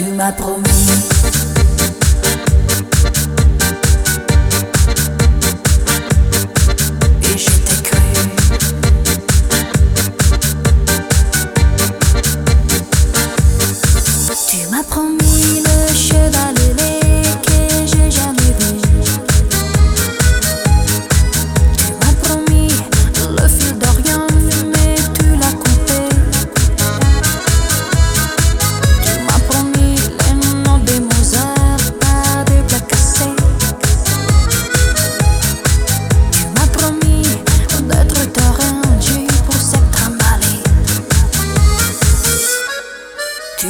Tu m'as promis.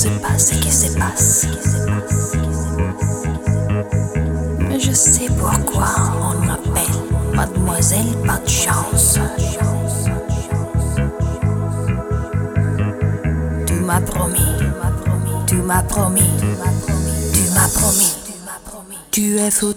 Je ne sais pas ce qui se passe. Je sais pourquoi on m'appelle Mademoiselle Pas de chance. Tu m'as promis, tu m'as promis, tu m'as promis. Tu es fou.